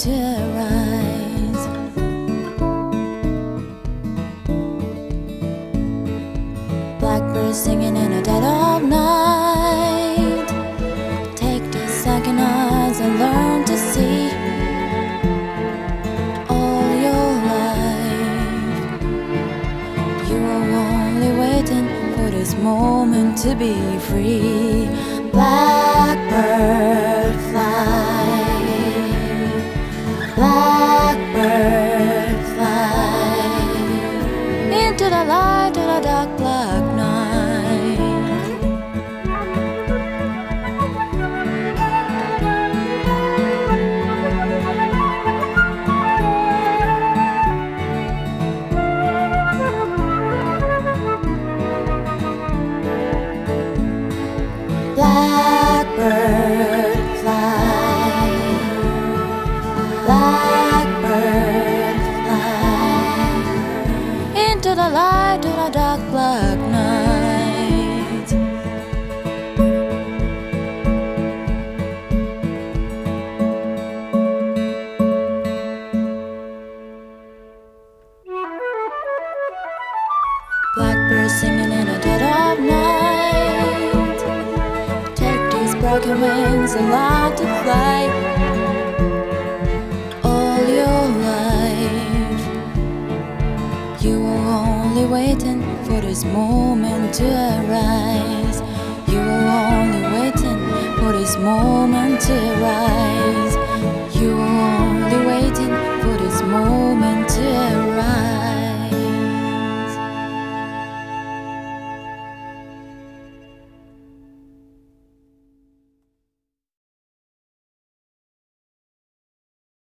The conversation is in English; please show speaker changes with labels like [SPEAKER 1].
[SPEAKER 1] to arise. Blackbird singing in the dead of night. Take the second eyes and learn to see all your life. You are only waiting for this moment to be free. Blackbird Blackbird fly. Blackbird fly into the light dark night. Blackbird singing in water means a lot to fly all your life. You were only waiting for this moment to arise. You were only waiting for this moment to arise. You were only waiting for this moment.